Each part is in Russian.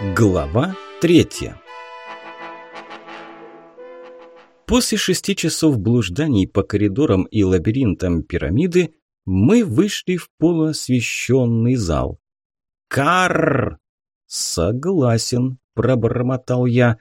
Глава третья После шести часов блужданий по коридорам и лабиринтам пирамиды мы вышли в полуосвещенный зал. «Карр!» «Согласен», – пробормотал я.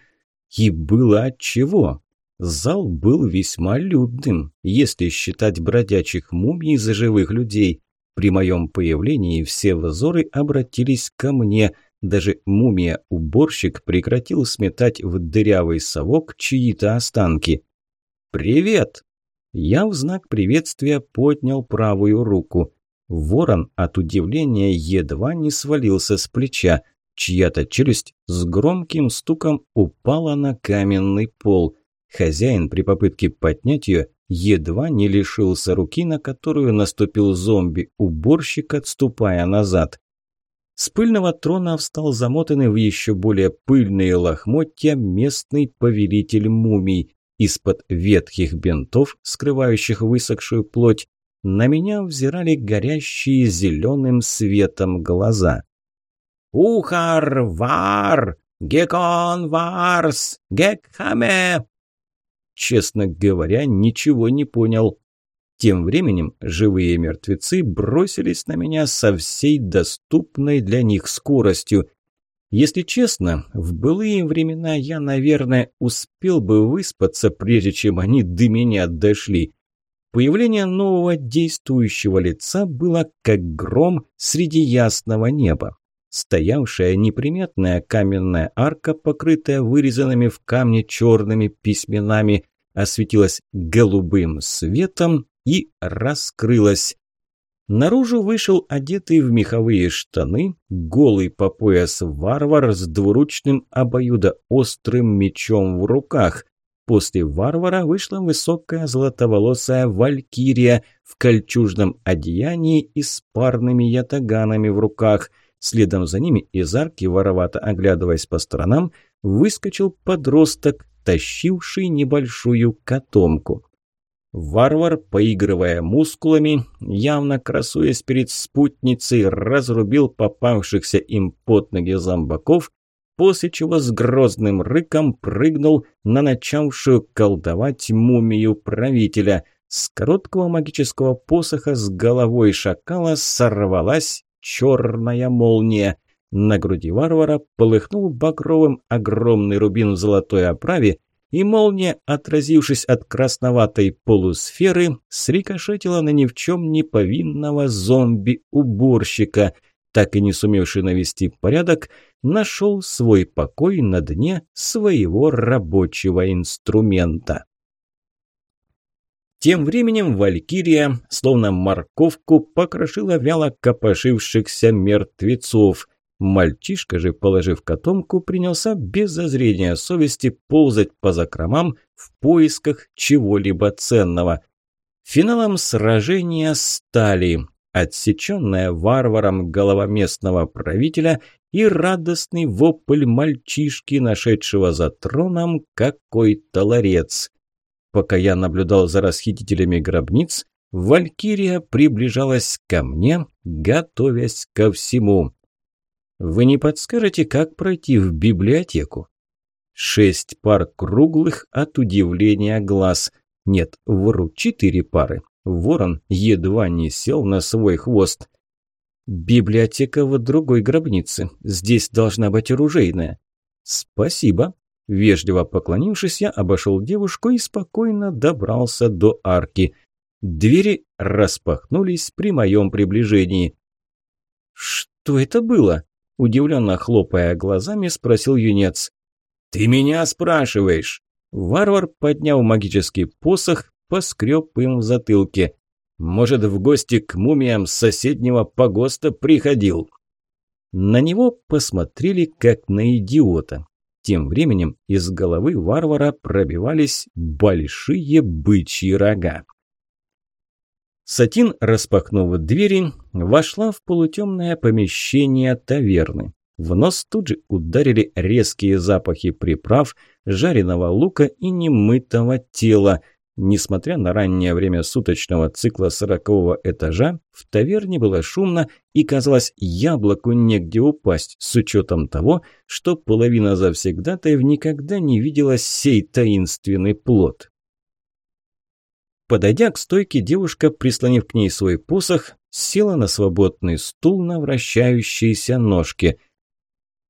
И было отчего. Зал был весьма людным, если считать бродячих мумий за живых людей. При моем появлении все взоры обратились ко мне – даже мумия-уборщик прекратил сметать в дырявый совок чьи-то останки. «Привет!» Я в знак приветствия поднял правую руку. Ворон от удивления едва не свалился с плеча. Чья-то челюсть с громким стуком упала на каменный пол. Хозяин при попытке поднять ее едва не лишился руки, на которую наступил зомби-уборщик, отступая назад. С пыльного трона встал замотанный в еще более пыльные лохмотья местный повелитель мумий. Из-под ветхих бинтов, скрывающих высохшую плоть, на меня взирали горящие зеленым светом глаза. «Ухар вар! Гекон варс! Гекхаме!» Честно говоря, ничего не понял. Тем временем живые мертвецы бросились на меня со всей доступной для них скоростью. Если честно, в былые времена я, наверное, успел бы выспаться, прежде чем они до меня дошли. Появление нового действующего лица было как гром среди ясного неба. Стоявшая неприметная каменная арка, покрытая вырезанными в камне черными письменами, осветилась голубым светом и раскрылась. Наружу вышел одетый в меховые штаны, голый по пояс варвар с двуручным обоюдоострым мечом в руках. После варвара вышла высокая золотоволосая валькирия в кольчужном одеянии и с парными ятаганами в руках. Следом за ними из арки, воровато оглядываясь по сторонам, выскочил подросток, тащивший небольшую котомку. Варвар, поигрывая мускулами, явно красуясь перед спутницей, разрубил попавшихся им под ноги зомбаков, после чего с грозным рыком прыгнул на начавшую колдовать мумию правителя. С короткого магического посоха с головой шакала сорвалась черная молния. На груди варвара полыхнул багровым огромный рубин в золотой оправе, и молния, отразившись от красноватой полусферы, срикошетила на ни в чем не повинного зомби-уборщика, так и не сумевший навести порядок, нашел свой покой на дне своего рабочего инструмента. Тем временем Валькирия, словно морковку, покрошила вяло копошившихся мертвецов – Мальчишка же, положив котомку, принялся без зазрения совести ползать по закромам в поисках чего-либо ценного. Финалом сражения стали отсеченная варваром голова местного правителя и радостный вопль мальчишки, нашедшего за троном какой-то ларец. Пока я наблюдал за расхитителями гробниц, Валькирия приближалась ко мне, готовясь ко всему. Вы не подскажете, как пройти в библиотеку? Шесть пар круглых от удивления глаз. Нет, вру, четыре пары. Ворон едва не сел на свой хвост. «Библиотека в другой гробнице. Здесь должна быть оружейная». «Спасибо». Вежливо поклонившись, я обошел девушку и спокойно добрался до арки. Двери распахнулись при моем приближении. «Что это было?» Удивленно хлопая глазами, спросил юнец. «Ты меня спрашиваешь?» Варвар, подняв магический посох, поскреб им в затылке. «Может, в гости к мумиям соседнего погоста приходил?» На него посмотрели, как на идиота. Тем временем из головы варвара пробивались большие бычьи рога. Сатин, распахнув двери, вошла в полутемное помещение таверны. В нос тут же ударили резкие запахи приправ, жареного лука и немытого тела. Несмотря на раннее время суточного цикла сорокового этажа, в таверне было шумно и, казалось, яблоку негде упасть, с учетом того, что половина завсегдатаев никогда не видела сей таинственный плод. Подойдя к стойке, девушка, прислонив к ней свой посох, села на свободный стул на вращающиеся ножки.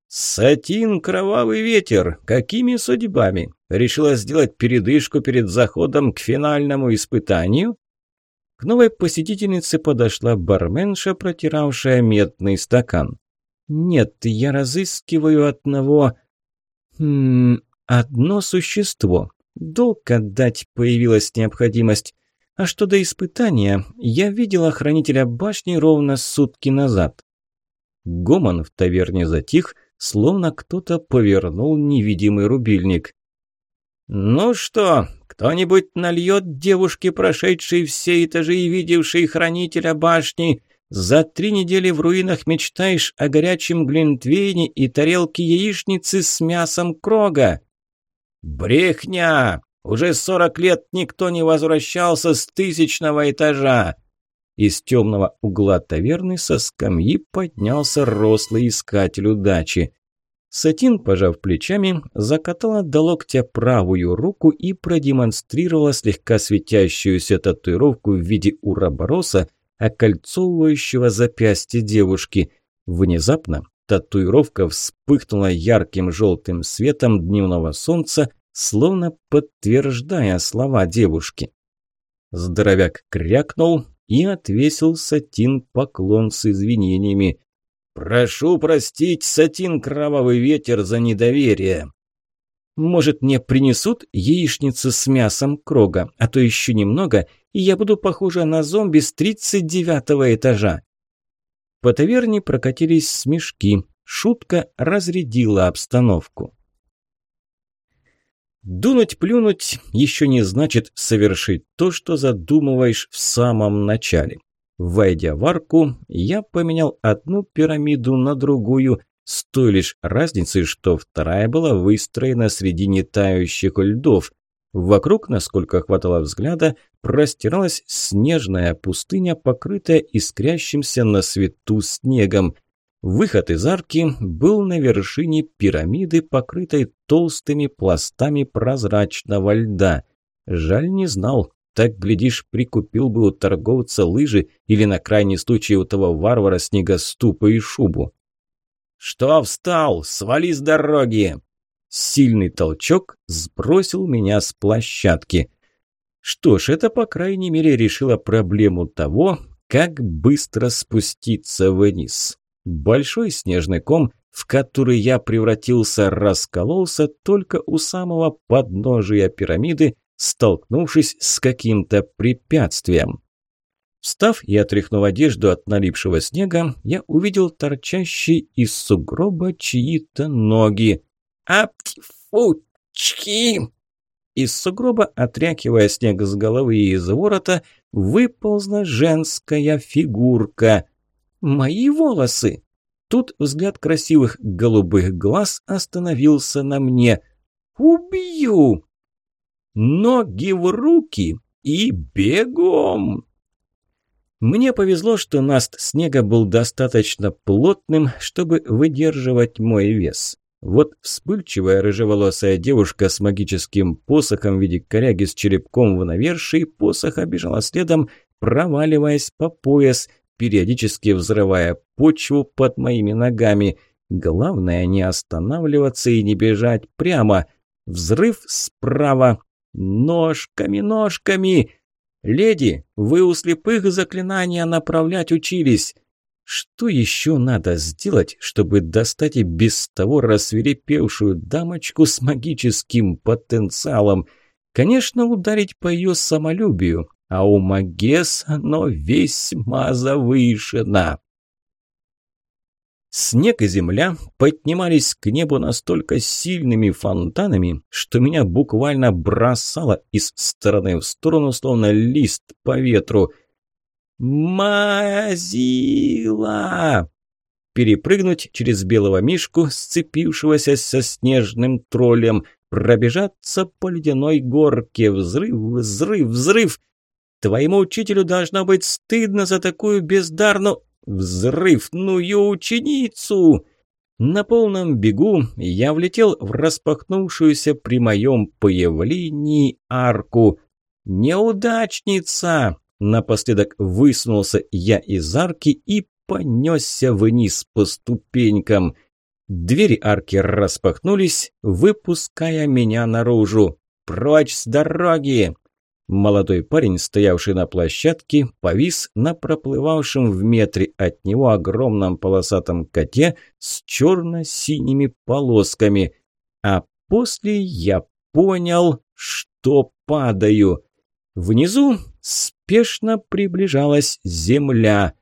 «Сатин, кровавый ветер! Какими судьбами? Решила сделать передышку перед заходом к финальному испытанию?» К новой посетительнице подошла барменша, протиравшая медный стакан. «Нет, я разыскиваю одного... Хм, одно существо. Долг отдать появилась необходимость. А что до испытания, я видела хранителя башни ровно сутки назад». Гомон в таверне затих, словно кто-то повернул невидимый рубильник. «Ну что, кто-нибудь нальет девушке, прошедшей все этажи и видевшей хранителя башни? За три недели в руинах мечтаешь о горячем глинтвейне и тарелке яичницы с мясом крога?» «Брехня! Уже сорок лет никто не возвращался с тысячного этажа!» Из темного угла таверны со скамьи поднялся рослый искатель удачи. Сатин, пожав плечами, закатала до локтя правую руку и продемонстрировала слегка светящуюся татуировку в виде уробороса, окольцовывающего запястье девушки. Внезапно татуировка вспыхнула ярким желтым светом дневного солнца, словно подтверждая слова девушки. Здоровяк крякнул и отвесил Сатин поклон с извинениями. «Прошу простить, Сатин Кровавый Ветер, за недоверие». «Может, мне принесут яичницу с мясом крога, а то еще немного, и я буду похожа на зомби с тридцать девятого этажа». По таверне прокатились смешки. Шутка разрядила обстановку. Дунуть-плюнуть еще не значит совершить то, что задумываешь в самом начале. Войдя в арку, я поменял одну пирамиду на другую, с той лишь разницей, что вторая была выстроена среди нетающих льдов. Вокруг, насколько хватало взгляда, простиралась снежная пустыня, покрытая искрящимся на свету снегом. Выход из арки был на вершине пирамиды, покрытой толстыми пластами прозрачного льда. Жаль, не знал, так, глядишь, прикупил бы у торговца лыжи или на крайний случай у того варвара снегоступа и шубу. «Что встал? Свали с дороги!» Сильный толчок сбросил меня с площадки. Что ж, это, по крайней мере, решило проблему того, как быстро спуститься вниз. Большой снежный ком, в который я превратился, раскололся только у самого подножия пирамиды, столкнувшись с каким-то препятствием. Встав и отряхнув одежду от налипшего снега, я увидел торчащие из сугроба чьи-то ноги. «Апфучки!» Из сугроба, отряхивая снег с головы и из ворота, выползла женская фигурка. «Мои волосы!» Тут взгляд красивых голубых глаз остановился на мне. «Убью!» ноги в руки и бегом. Мне повезло, что наст снега был достаточно плотным, чтобы выдерживать мой вес. Вот вспыльчивая рыжеволосая девушка с магическим посохом в виде коряги с черепком в навершии посоха бежала следом, проваливаясь по пояс, периодически взрывая почву под моими ногами. Главное не останавливаться и не бежать прямо. Взрыв справа, Ножками, ножками! Леди, вы у слепых заклинания направлять учились. Что еще надо сделать, чтобы достать и без того рассверепевшую дамочку с магическим потенциалом? Конечно, ударить по ее самолюбию, а у Магес оно весьма завышено. Снег и земля поднимались к небу настолько сильными фонтанами, что меня буквально бросало из стороны в сторону, словно лист по ветру. «Мазила!» Перепрыгнуть через белого мишку, сцепившегося со снежным троллем, пробежаться по ледяной горке. Взрыв, взрыв, взрыв. Твоему учителю должно быть стыдно за такую бездарную... Взрыв, ну и ученицу! На полном бегу я влетел в распахнувшуюся при моем появлении арку. «Неудачница!» Напоследок высунулся я из арки и понесся вниз по ступенькам. Двери арки распахнулись, выпуская меня наружу. «Прочь с дороги!» Молодой парень, стоявший на площадке, повис на проплывавшем в метре от него огромном полосатом коте с черно-синими полосками. А после я понял, что падаю. Внизу спешно приближалась земля.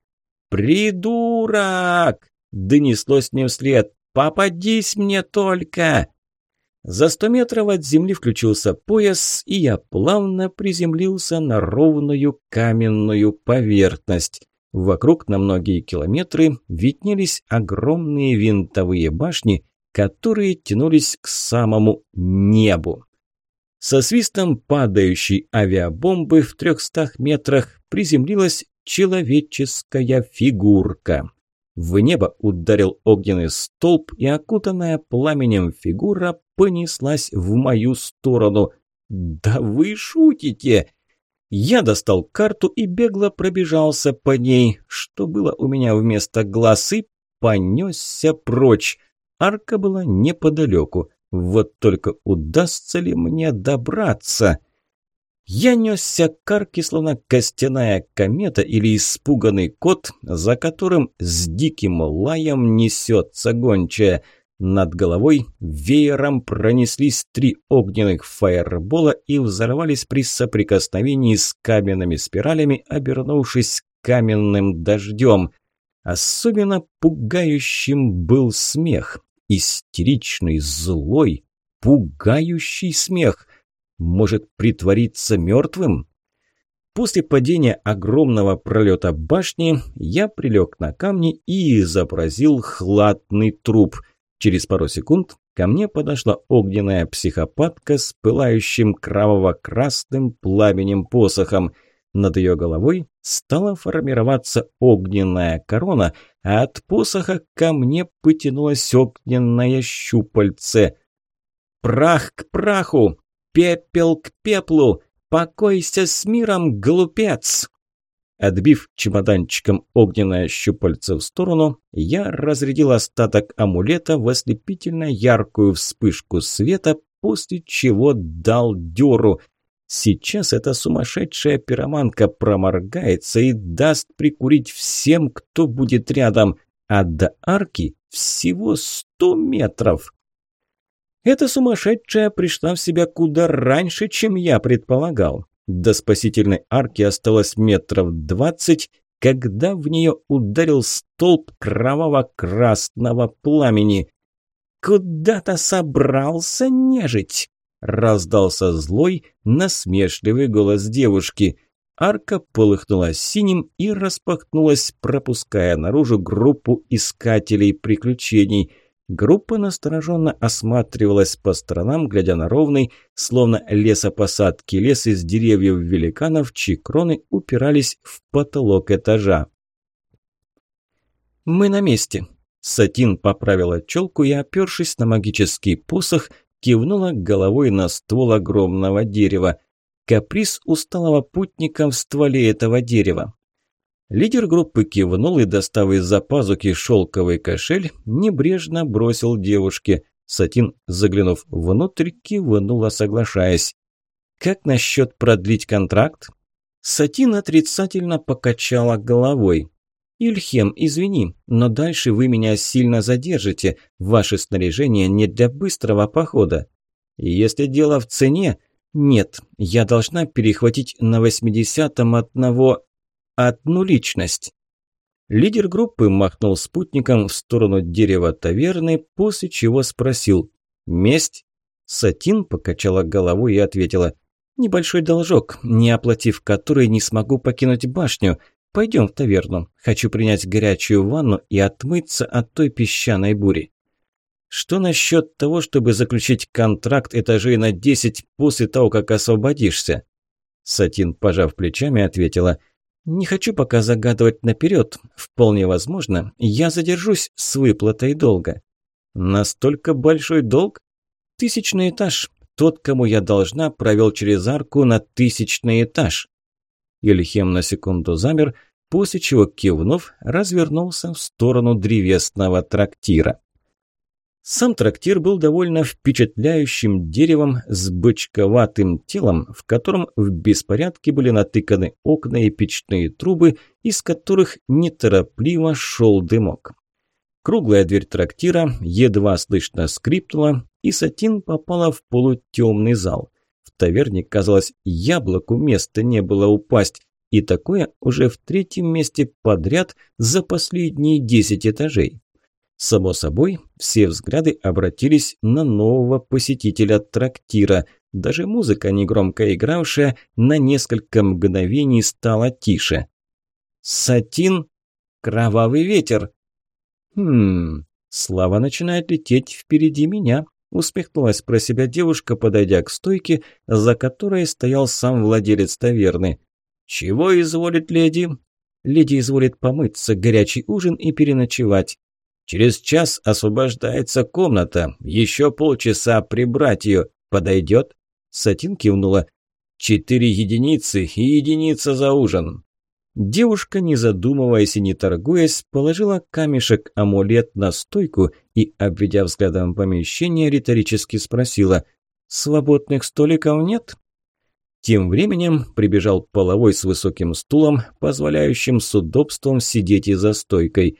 «Придурок!» – донеслось мне вслед. «Попадись мне только!» За сто метров от земли включился пояс, и я плавно приземлился на ровную каменную поверхность. Вокруг на многие километры виднелись огромные винтовые башни, которые тянулись к самому небу. Со свистом падающей авиабомбы в трехстах метрах приземлилась человеческая фигурка. В небо ударил огненный столб, и окутанная пламенем фигура понеслась в мою сторону. «Да вы шутите!» Я достал карту и бегло пробежался по ней, что было у меня вместо глаз, и понесся прочь. Арка была неподалеку. Вот только удастся ли мне добраться? Я несся к арке, словно костяная комета или испуганный кот, за которым с диким лаем несется гончая. Над головой веером пронеслись три огненных фаербола и взорвались при соприкосновении с каменными спиралями, обернувшись каменным дождем. Особенно пугающим был смех. Истеричный, злой, пугающий смех – может притвориться мертвым? После падения огромного пролета башни я прилег на камни и изобразил хладный труп. Через пару секунд ко мне подошла огненная психопатка с пылающим кроваво-красным пламенем посохом. Над ее головой стала формироваться огненная корона, а от посоха ко мне потянулось огненное щупальце. «Прах к праху!» Пепел к пеплу! Покойся с миром, глупец!» Отбив чемоданчиком огненное щупальце в сторону, я разрядил остаток амулета в ослепительно яркую вспышку света, после чего дал дёру. Сейчас эта сумасшедшая пироманка проморгается и даст прикурить всем, кто будет рядом, а до арки всего сто метров. Эта сумасшедшая пришла в себя куда раньше, чем я предполагал. До спасительной арки осталось метров двадцать, когда в нее ударил столб кроваво-красного пламени. «Куда-то собрался нежить!» – раздался злой, насмешливый голос девушки. Арка полыхнула синим и распахнулась, пропуская наружу группу искателей приключений – Группа настороженно осматривалась по сторонам, глядя на ровный, словно лесопосадки лес из деревьев великанов, чьи кроны упирались в потолок этажа. «Мы на месте», Сатин поправила челку и, опершись на магический посох, кивнула головой на ствол огромного дерева. Каприз усталого путника в стволе этого дерева. Лидер группы кивнул и, достав из-за пазуки шелковый кошель, небрежно бросил девушке. Сатин, заглянув внутрь, кивнула, соглашаясь. «Как насчет продлить контракт?» Сатин отрицательно покачала головой. «Ильхем, извини, но дальше вы меня сильно задержите. Ваше снаряжение не для быстрого похода. Если дело в цене, нет, я должна перехватить на восьмидесятом одного одну личность. Лидер группы махнул спутником в сторону дерева таверны, после чего спросил «Месть?». Сатин покачала головой и ответила «Небольшой должок, не оплатив который не смогу покинуть башню. Пойдем в таверну. Хочу принять горячую ванну и отмыться от той песчаной бури». Что насчет того, чтобы заключить контракт этажей на 10 после того, как освободишься? Сатин, пожав плечами, ответила. Не хочу пока загадывать наперед. Вполне возможно, я задержусь с выплатой долга. Настолько большой долг? Тысячный этаж. Тот, кому я должна, провел через арку на тысячный этаж. Ильхем на секунду замер, после чего, кивнув, развернулся в сторону древесного трактира. Сам трактир был довольно впечатляющим деревом с бычковатым телом, в котором в беспорядке были натыканы окна и печные трубы, из которых неторопливо шел дымок. Круглая дверь трактира едва слышно скрипнула, и Сатин попала в полутемный зал. Таверне, казалось, яблоку места не было упасть, и такое уже в третьем месте подряд за последние десять этажей. Само собой, все взгляды обратились на нового посетителя трактира. Даже музыка, негромко игравшая, на несколько мгновений стала тише. «Сатин? Кровавый ветер!» «Хм, слава начинает лететь впереди меня», усмехнулась про себя девушка, подойдя к стойке, за которой стоял сам владелец таверны. «Чего изволит леди?» «Леди изволит помыться, горячий ужин и переночевать. Через час освобождается комната. Еще полчаса прибрать ее. Подойдет?» Сатин кивнула. «Четыре единицы и единица за ужин». Девушка, не задумываясь и не торгуясь, положила камешек-амулет на стойку и, обведя взглядом помещение, риторически спросила «Свободных столиков нет?» Тем временем прибежал половой с высоким стулом, позволяющим с удобством сидеть и за стойкой.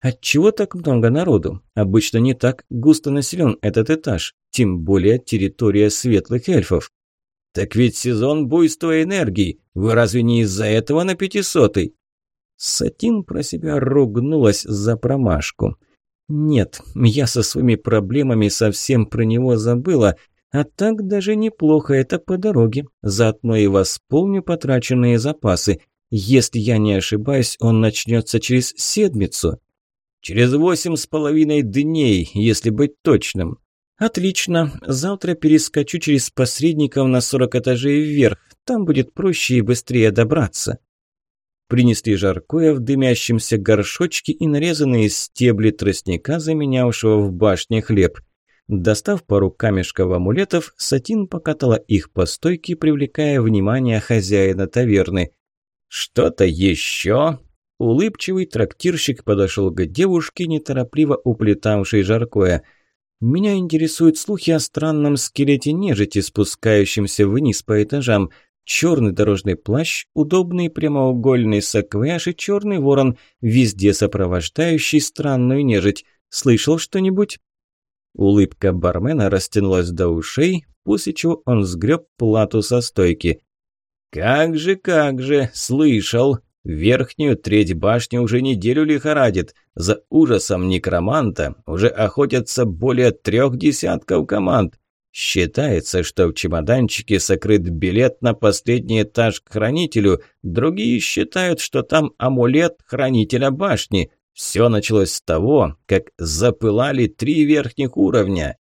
Отчего так много народу? Обычно не так густо населен этот этаж, тем более территория светлых эльфов. Так ведь сезон буйства энергии. Вы разве не из-за этого на пятисотый? Сатин про себя ругнулась за промашку. Нет, я со своими проблемами совсем про него забыла, а так даже неплохо это по дороге. Заодно и восполню потраченные запасы. Если я не ошибаюсь, он начнется через седмицу. Через восемь с половиной дней, если быть точным. Отлично. Завтра перескочу через посредников на сорок этажей вверх. Там будет проще и быстрее добраться. Принесли жаркое в дымящемся горшочке и нарезанные стебли тростника, заменявшего в башне хлеб. Достав пару камешков амулетов, Сатин покатала их по стойке, привлекая внимание хозяина таверны. «Что-то еще?» Улыбчивый трактирщик подошел к девушке, неторопливо уплетавшей жаркое. «Меня интересуют слухи о странном скелете нежити, спускающемся вниз по этажам. Черный дорожный плащ, удобный прямоугольный саквояж и черный ворон, везде сопровождающий странную нежить. Слышал что-нибудь?» Улыбка бармена растянулась до ушей, после чего он сгреб плату со стойки. «Как же, как же, слышал!» Верхнюю треть башни уже неделю лихорадит. За ужасом некроманта уже охотятся более трех десятков команд. Считается, что в чемоданчике сокрыт билет на последний этаж к хранителю. Другие считают, что там амулет хранителя башни. Все началось с того, как запылали три верхних уровня.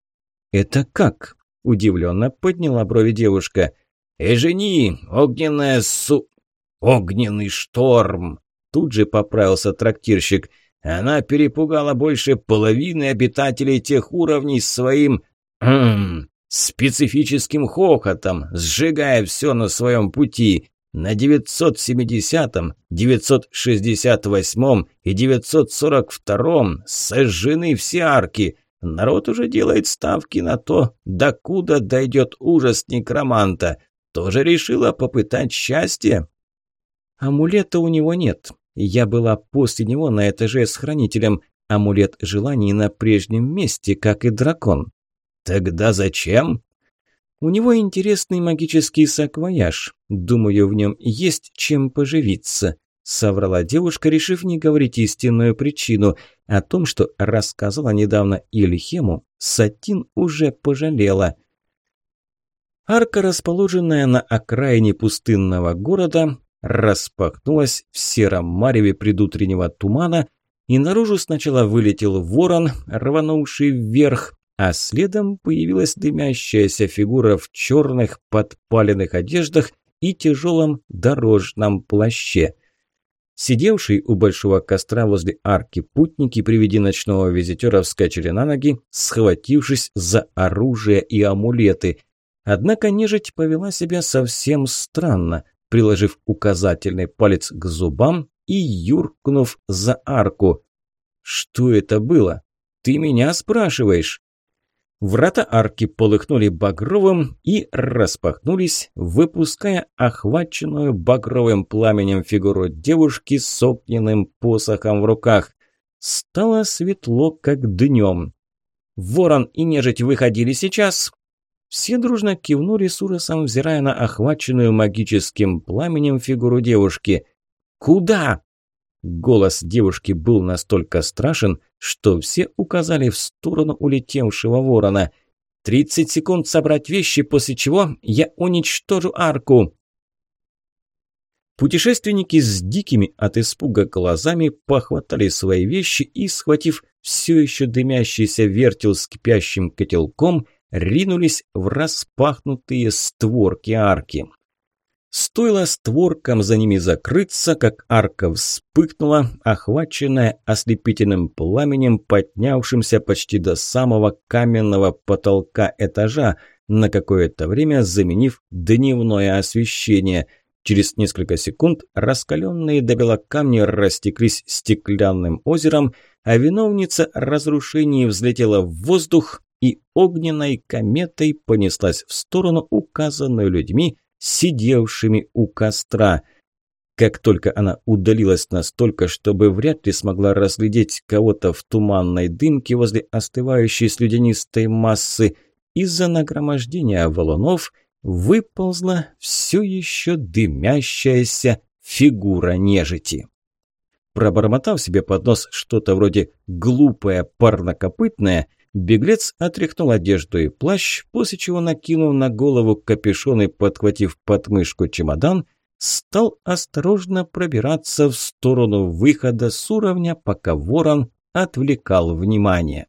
«Это как?» – удивленно подняла брови девушка. «Эжени, огненная су...» «Огненный шторм!» Тут же поправился трактирщик. Она перепугала больше половины обитателей тех уровней своим... Хм, специфическим хохотом, сжигая все на своем пути. На 970-м, 968-м и 942-м сожжены все арки. Народ уже делает ставки на то, докуда дойдет ужас некроманта. Тоже решила попытать счастье. Амулета у него нет. Я была после него на этаже с хранителем. Амулет желаний на прежнем месте, как и дракон. Тогда зачем? У него интересный магический саквояж. Думаю, в нем есть чем поживиться. Соврала девушка, решив не говорить истинную причину. О том, что рассказала недавно Ильхему, Сатин уже пожалела. Арка, расположенная на окраине пустынного города, распахнулась в сером мареве предутреннего тумана, и наружу сначала вылетел ворон, рванувший вверх, а следом появилась дымящаяся фигура в черных подпаленных одеждах и тяжелом дорожном плаще. Сидевшие у большого костра возле арки путники при виде ночного визитера вскочили на ноги, схватившись за оружие и амулеты. Однако нежить повела себя совсем странно, приложив указательный палец к зубам и юркнув за арку. «Что это было? Ты меня спрашиваешь?» Врата арки полыхнули багровым и распахнулись, выпуская охваченную багровым пламенем фигуру девушки с огненным посохом в руках. Стало светло, как днем. «Ворон и нежить выходили сейчас!» Все дружно кивнули с ужасом, взирая на охваченную магическим пламенем фигуру девушки. «Куда?» Голос девушки был настолько страшен, что все указали в сторону улетевшего ворона. «Тридцать секунд собрать вещи, после чего я уничтожу арку!» Путешественники с дикими от испуга глазами похватали свои вещи и, схватив все еще дымящийся вертел с кипящим котелком, ринулись в распахнутые створки арки. Стоило створкам за ними закрыться, как арка вспыхнула, охваченная ослепительным пламенем, поднявшимся почти до самого каменного потолка этажа, на какое-то время заменив дневное освещение. Через несколько секунд раскаленные до бела растеклись стеклянным озером, а виновница разрушений взлетела в воздух и огненной кометой понеслась в сторону, указанную людьми, сидевшими у костра. Как только она удалилась настолько, чтобы вряд ли смогла разглядеть кого-то в туманной дымке возле остывающей слюдянистой массы, из-за нагромождения валунов выползла все еще дымящаяся фигура нежити. Пробормотав себе под нос что-то вроде «глупое парнокопытное», Беглец отряхнул одежду и плащ, после чего, накинув на голову капюшон и подхватив подмышку чемодан, стал осторожно пробираться в сторону выхода с уровня, пока ворон отвлекал внимание.